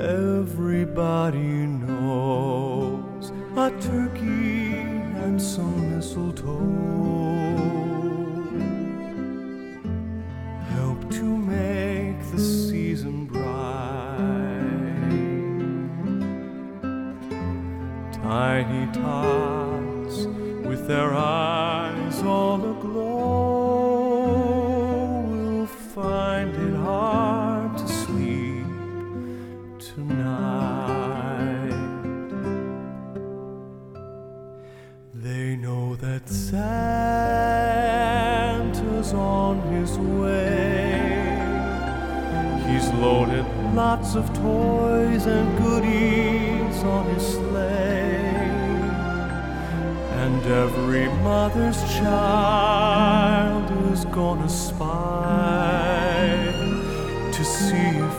Everybody knows a turkey and some mistletoe help to make the season bright. Tiny tots with their eyes all aglow On his way. He's loaded lots of toys and goodies on his sleigh. And every mother's child is gonna spy to see if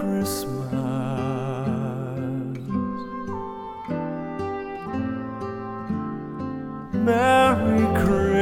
Christmas. Merry Christmas.